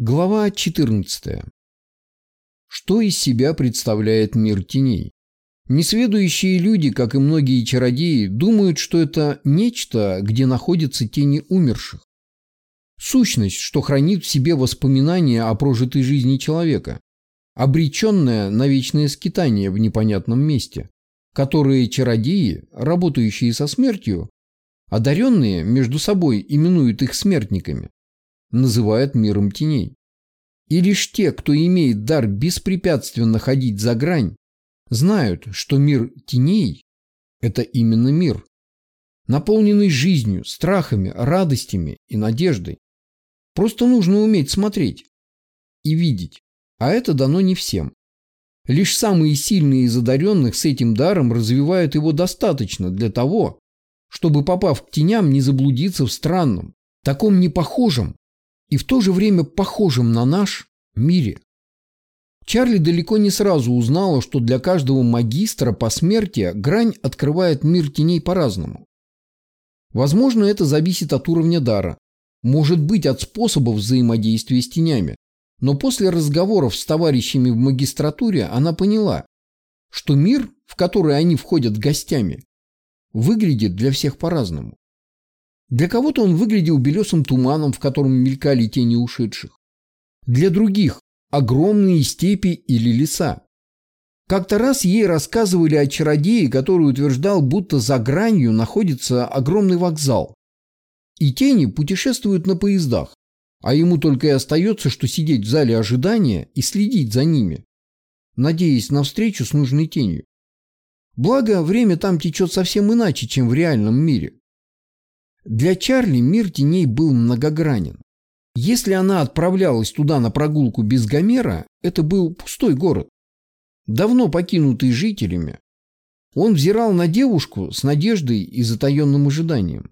Глава 14. Что из себя представляет мир теней? Несведущие люди, как и многие чародеи, думают, что это нечто, где находятся тени умерших. Сущность, что хранит в себе воспоминания о прожитой жизни человека, обреченная на вечное скитание в непонятном месте, которые чародеи, работающие со смертью, одаренные между собой именуют их смертниками называют миром теней. И лишь те, кто имеет дар беспрепятственно ходить за грань, знают, что мир теней – это именно мир, наполненный жизнью, страхами, радостями и надеждой. Просто нужно уметь смотреть и видеть, а это дано не всем. Лишь самые сильные из одаренных с этим даром развивают его достаточно для того, чтобы, попав к теням, не заблудиться в странном, таком непохожем и в то же время похожем на наш мире. Чарли далеко не сразу узнала, что для каждого магистра по смерти грань открывает мир теней по-разному. Возможно, это зависит от уровня дара, может быть от способов взаимодействия с тенями. Но после разговоров с товарищами в магистратуре она поняла, что мир, в который они входят гостями, выглядит для всех по-разному. Для кого-то он выглядел белесым туманом, в котором мелькали тени ушедших. Для других – огромные степи или леса. Как-то раз ей рассказывали о чародее, который утверждал, будто за гранью находится огромный вокзал. И тени путешествуют на поездах, а ему только и остается, что сидеть в зале ожидания и следить за ними, надеясь на встречу с нужной тенью. Благо, время там течет совсем иначе, чем в реальном мире. Для Чарли мир теней был многогранен. Если она отправлялась туда на прогулку без Гомера, это был пустой город, давно покинутый жителями. Он взирал на девушку с надеждой и затаенным ожиданием.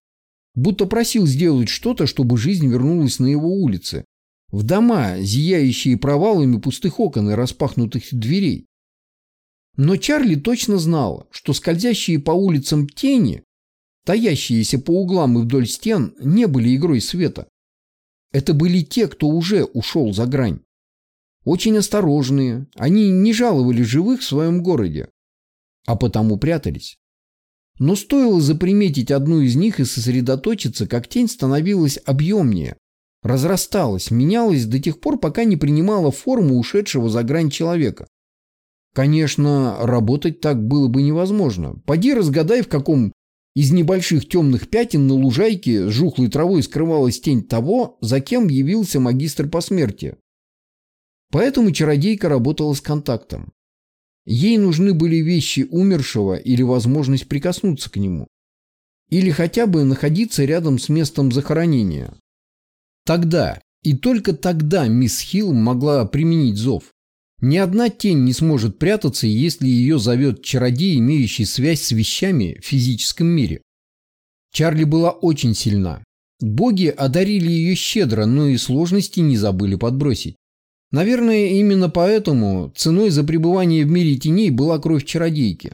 Будто просил сделать что-то, чтобы жизнь вернулась на его улице. В дома, зияющие провалами пустых окон и распахнутых дверей. Но Чарли точно знала, что скользящие по улицам тени таящиеся по углам и вдоль стен, не были игрой света. Это были те, кто уже ушел за грань. Очень осторожные, они не жаловали живых в своем городе, а потому прятались. Но стоило заприметить одну из них и сосредоточиться, как тень становилась объемнее, разрасталась, менялась до тех пор, пока не принимала форму ушедшего за грань человека. Конечно, работать так было бы невозможно. Поди разгадай, в каком из небольших темных пятен на лужайке с жухлой травой скрывалась тень того, за кем явился магистр по смерти. Поэтому чародейка работала с контактом. Ей нужны были вещи умершего или возможность прикоснуться к нему. Или хотя бы находиться рядом с местом захоронения. Тогда и только тогда мисс Хилл могла применить зов. Ни одна тень не сможет прятаться, если ее зовет чародей, имеющий связь с вещами в физическом мире. Чарли была очень сильна. Боги одарили ее щедро, но и сложности не забыли подбросить. Наверное, именно поэтому ценой за пребывание в мире теней была кровь чародейки.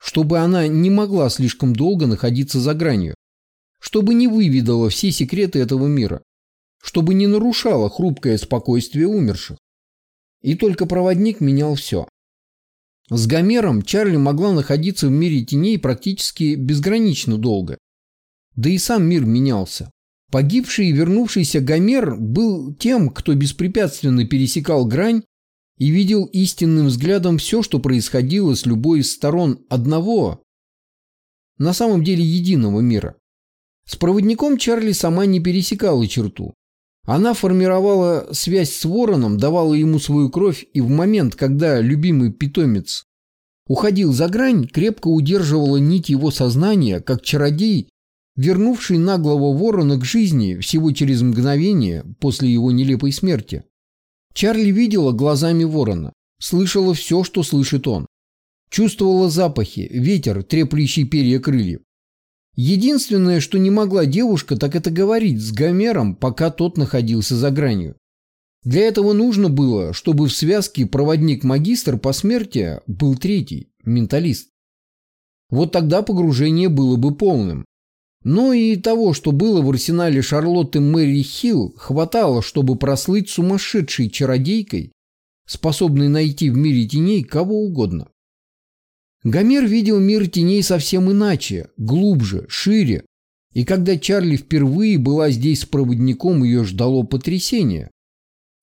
Чтобы она не могла слишком долго находиться за гранью. Чтобы не выведала все секреты этого мира. Чтобы не нарушала хрупкое спокойствие умерших. И только проводник менял все. С Гомером Чарли могла находиться в мире теней практически безгранично долго. Да и сам мир менялся. Погибший и вернувшийся Гомер был тем, кто беспрепятственно пересекал грань и видел истинным взглядом все, что происходило с любой из сторон одного, на самом деле единого мира. С проводником Чарли сама не пересекала черту. Она формировала связь с вороном, давала ему свою кровь, и в момент, когда любимый питомец уходил за грань, крепко удерживала нить его сознания, как чародей, вернувший наглого ворона к жизни всего через мгновение после его нелепой смерти. Чарли видела глазами ворона, слышала все, что слышит он. Чувствовала запахи, ветер, треплющий перья крыльев. Единственное, что не могла девушка, так это говорить с Гомером, пока тот находился за гранью. Для этого нужно было, чтобы в связке проводник-магистр по смерти был третий, менталист. Вот тогда погружение было бы полным. Но и того, что было в арсенале Шарлотты Мэри Хилл, хватало, чтобы прослыть сумасшедшей чародейкой, способной найти в мире теней кого угодно. Гомер видел мир теней совсем иначе, глубже, шире, и когда Чарли впервые была здесь с проводником, ее ждало потрясение.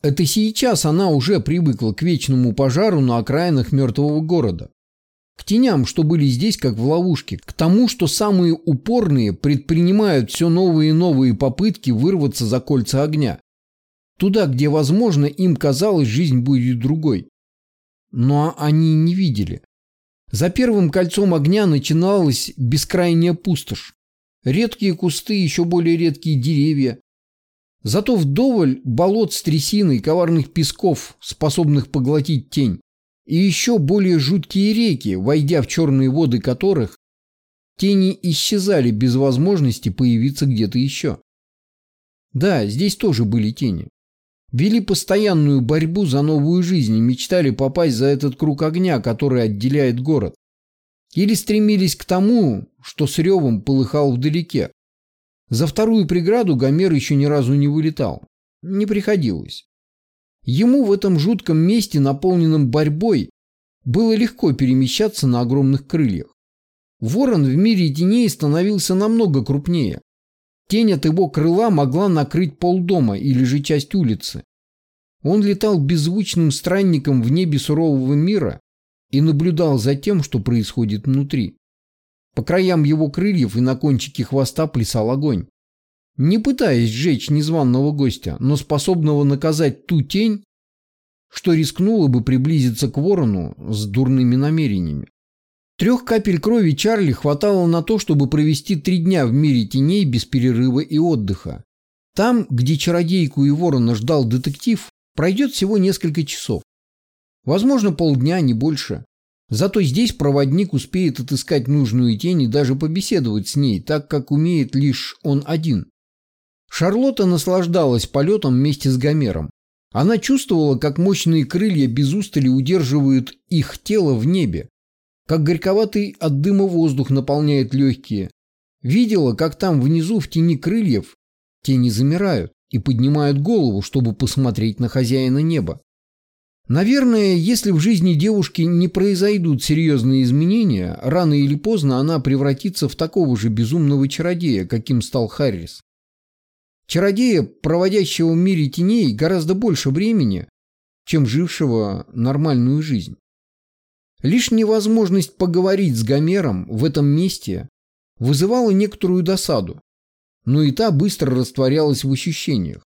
Это сейчас она уже привыкла к вечному пожару на окраинах мертвого города. К теням, что были здесь как в ловушке, к тому, что самые упорные предпринимают все новые и новые попытки вырваться за кольца огня. Туда, где, возможно, им казалось, жизнь будет другой. Но они не видели. За первым кольцом огня начиналась бескрайняя пустошь. Редкие кусты, еще более редкие деревья. Зато вдоволь болот с трясиной, коварных песков, способных поглотить тень и еще более жуткие реки, войдя в черные воды которых тени исчезали без возможности появиться где-то еще. Да, здесь тоже были тени. Вели постоянную борьбу за новую жизнь и мечтали попасть за этот круг огня, который отделяет город. Или стремились к тому, что с ревом полыхал вдалеке. За вторую преграду Гомер еще ни разу не вылетал. Не приходилось. Ему в этом жутком месте, наполненном борьбой, было легко перемещаться на огромных крыльях. Ворон в мире теней становился намного крупнее. Тень от его крыла могла накрыть полдома или же часть улицы. Он летал беззвучным странником в небе сурового мира и наблюдал за тем, что происходит внутри. По краям его крыльев и на кончике хвоста плясал огонь не пытаясь сжечь незваного гостя, но способного наказать ту тень, что рискнула бы приблизиться к ворону с дурными намерениями. Трех капель крови Чарли хватало на то, чтобы провести три дня в мире теней без перерыва и отдыха. Там, где чародейку и ворона ждал детектив, пройдет всего несколько часов. Возможно, полдня, не больше. Зато здесь проводник успеет отыскать нужную тень и даже побеседовать с ней, так как умеет лишь он один. Шарлотта наслаждалась полетом вместе с Гомером. Она чувствовала, как мощные крылья без устали удерживают их тело в небе, как горьковатый от дыма воздух наполняет легкие. Видела, как там внизу в тени крыльев тени замирают и поднимают голову, чтобы посмотреть на хозяина неба. Наверное, если в жизни девушки не произойдут серьезные изменения, рано или поздно она превратится в такого же безумного чародея, каким стал Харрис. Чародея, проводящего в мире теней гораздо больше времени, чем жившего нормальную жизнь. Лишь невозможность поговорить с Гомером в этом месте вызывала некоторую досаду, но и та быстро растворялась в ощущениях.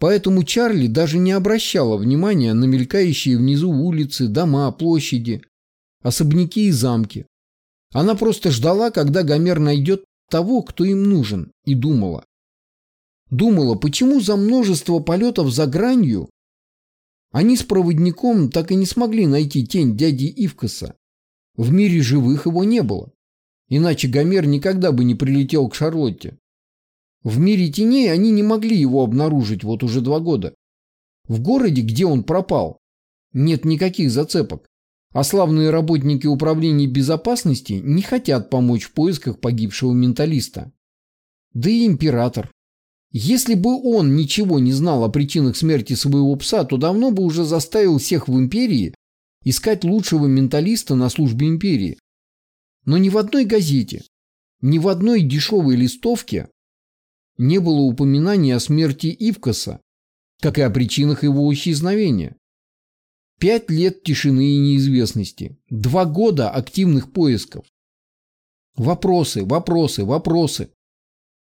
Поэтому Чарли даже не обращала внимания на мелькающие внизу улицы, дома, площади, особняки и замки. Она просто ждала, когда Гомер найдет того, кто им нужен, и думала. Думала, почему за множество полетов за гранью они с проводником так и не смогли найти тень дяди Ивкаса. В мире живых его не было. Иначе Гомер никогда бы не прилетел к Шарлотте. В мире теней они не могли его обнаружить вот уже два года. В городе, где он пропал, нет никаких зацепок. А славные работники управления безопасности не хотят помочь в поисках погибшего менталиста. Да и император. Если бы он ничего не знал о причинах смерти своего пса, то давно бы уже заставил всех в империи искать лучшего менталиста на службе империи. Но ни в одной газете, ни в одной дешевой листовке не было упоминания о смерти Ивкаса, как и о причинах его исчезновения. Пять лет тишины и неизвестности. Два года активных поисков. Вопросы, вопросы, вопросы.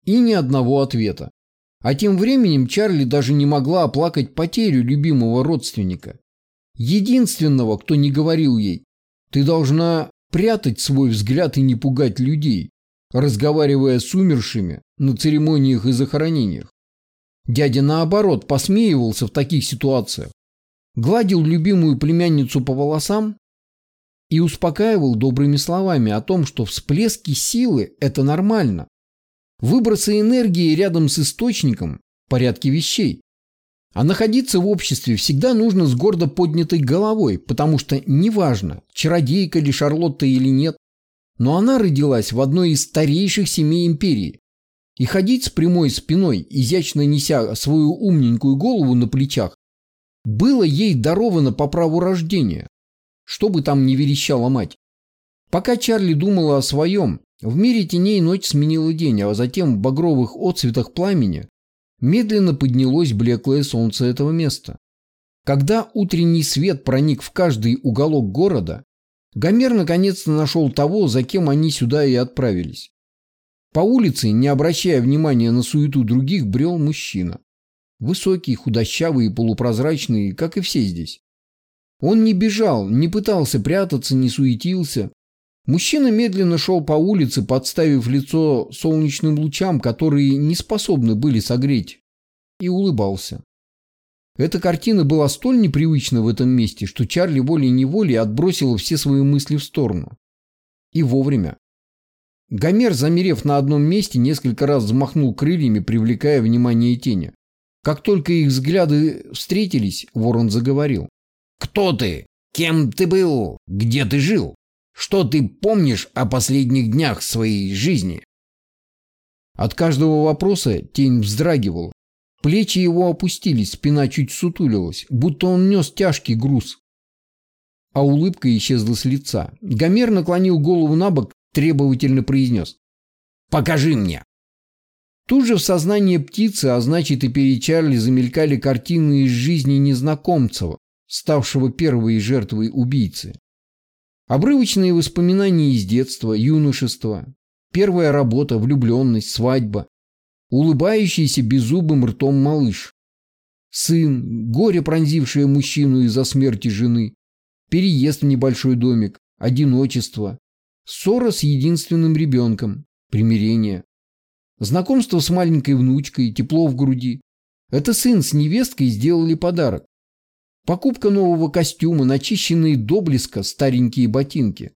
И ни одного ответа. А тем временем Чарли даже не могла оплакать потерю любимого родственника. Единственного, кто не говорил ей, ты должна прятать свой взгляд и не пугать людей, разговаривая с умершими на церемониях и захоронениях. Дядя, наоборот, посмеивался в таких ситуациях, гладил любимую племянницу по волосам и успокаивал добрыми словами о том, что всплески силы – это нормально, Выбросы энергии рядом с источником – порядке вещей. А находиться в обществе всегда нужно с гордо поднятой головой, потому что неважно, чародейка ли Шарлотта или нет, но она родилась в одной из старейших семей империи, И ходить с прямой спиной, изящно неся свою умненькую голову на плечах, было ей даровано по праву рождения, что бы там ни верещала мать. Пока Чарли думала о своем, в мире теней ночь сменила день, а затем в багровых отцветах пламени медленно поднялось блеклое солнце этого места. Когда утренний свет проник в каждый уголок города, Гомер наконец-то нашел того, за кем они сюда и отправились. По улице, не обращая внимания на суету других, брел мужчина. Высокий, худощавый и полупрозрачный, как и все здесь. Он не бежал, не пытался прятаться, не суетился. Мужчина медленно шел по улице, подставив лицо солнечным лучам, которые не способны были согреть, и улыбался. Эта картина была столь непривычна в этом месте, что Чарли волей-неволей отбросила все свои мысли в сторону. И вовремя. Гомер, замерев на одном месте, несколько раз взмахнул крыльями, привлекая внимание тени. Как только их взгляды встретились, ворон заговорил. «Кто ты? Кем ты был? Где ты жил? Что ты помнишь о последних днях своей жизни?» От каждого вопроса тень вздрагивал. Плечи его опустились, спина чуть сутулилась, будто он нес тяжкий груз. А улыбка исчезла с лица. Гомер наклонил голову на бок, требовательно произнес. «Покажи мне!» Тут же в сознании птицы, а значит и перед Чарли, замелькали картины из жизни незнакомца, ставшего первой жертвой убийцы. Обрывочные воспоминания из детства, юношества, первая работа, влюбленность, свадьба, улыбающийся беззубым ртом малыш, сын, горе пронзившее мужчину из-за смерти жены, переезд в небольшой домик, одиночество, Ссора с единственным ребенком, примирение. Знакомство с маленькой внучкой, тепло в груди. Это сын с невесткой сделали подарок. Покупка нового костюма, начищенные до блеска старенькие ботинки.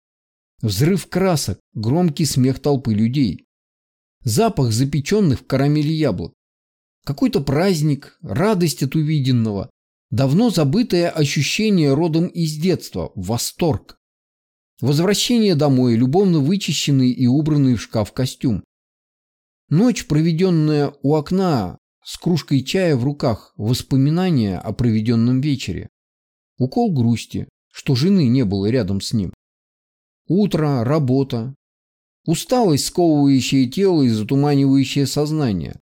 Взрыв красок, громкий смех толпы людей. Запах запеченных в карамели яблок. Какой-то праздник, радость от увиденного. Давно забытое ощущение родом из детства, восторг. Возвращение домой, любовно вычищенный и убранный в шкаф костюм. Ночь, проведенная у окна с кружкой чая в руках, воспоминания о проведенном вечере. Укол грусти, что жены не было рядом с ним. Утро, работа. Усталость, сковывающая тело и затуманивающее сознание.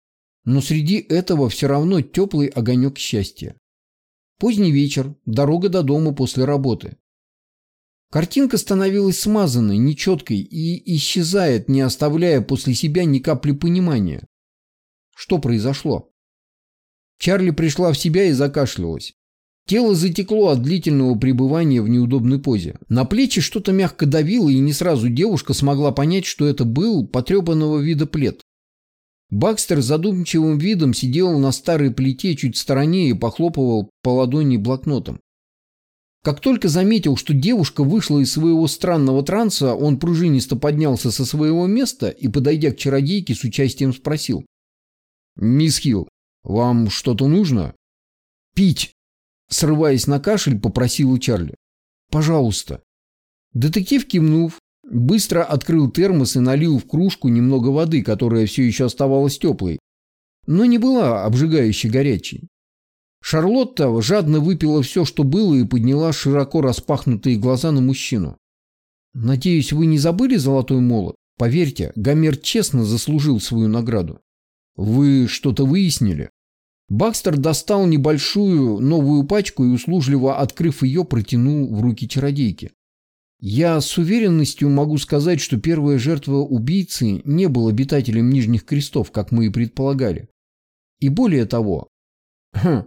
Но среди этого все равно теплый огонек счастья. Поздний вечер, дорога до дома после работы. Картинка становилась смазанной, нечеткой и исчезает, не оставляя после себя ни капли понимания. Что произошло? Чарли пришла в себя и закашлялась. Тело затекло от длительного пребывания в неудобной позе. На плечи что-то мягко давило, и не сразу девушка смогла понять, что это был потрепанного вида плед. Бакстер задумчивым видом сидел на старой плите чуть в стороне и похлопывал по ладони блокнотом. Как только заметил, что девушка вышла из своего странного транса, он пружинисто поднялся со своего места и, подойдя к чародейке, с участием спросил. «Мисс Хилл, вам что-то нужно?» «Пить!» Срываясь на кашель, попросил у Чарли. «Пожалуйста». Детектив, кивнув, быстро открыл термос и налил в кружку немного воды, которая все еще оставалась теплой, но не была обжигающе горячей. Шарлотта жадно выпила все, что было, и подняла широко распахнутые глаза на мужчину. «Надеюсь, вы не забыли золотой молот? Поверьте, Гомер честно заслужил свою награду. Вы что-то выяснили?» Бакстер достал небольшую новую пачку и, услужливо открыв ее, протянул в руки чародейки. «Я с уверенностью могу сказать, что первая жертва убийцы не был обитателем Нижних Крестов, как мы и предполагали. И более того, хм,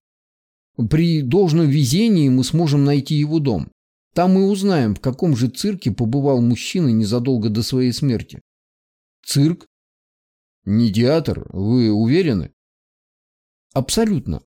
при должном везении мы сможем найти его дом. Там мы узнаем, в каком же цирке побывал мужчина незадолго до своей смерти. Цирк? Не театр, вы уверены? Абсолютно.